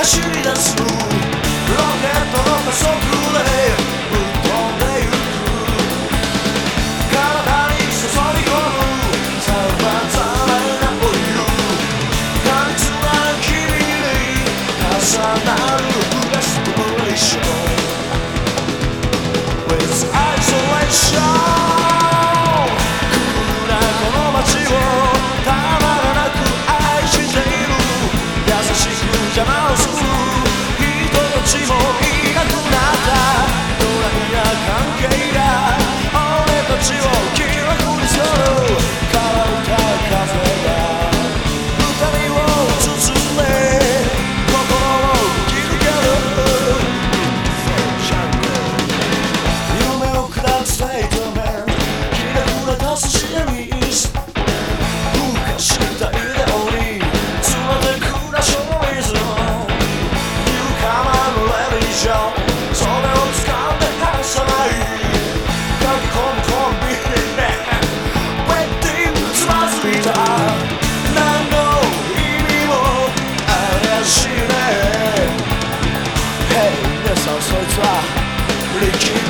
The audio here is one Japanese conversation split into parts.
走り出すロケットの加速でぶっ飛んでゆく体に注ぎ込むさまざまなオイル過密な君に重なる。フラストレーション With isolation 邪魔をす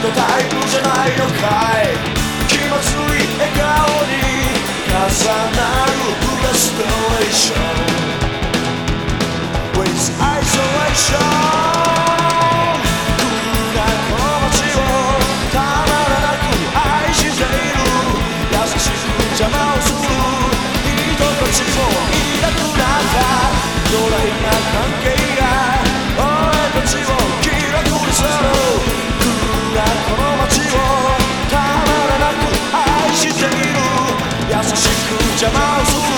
のタイプじゃないのかい。気まずい笑顔に重なるフラストレーション。With isolation クールなこの街をたまらなく愛している。優しく邪魔をする。人たちも seja mal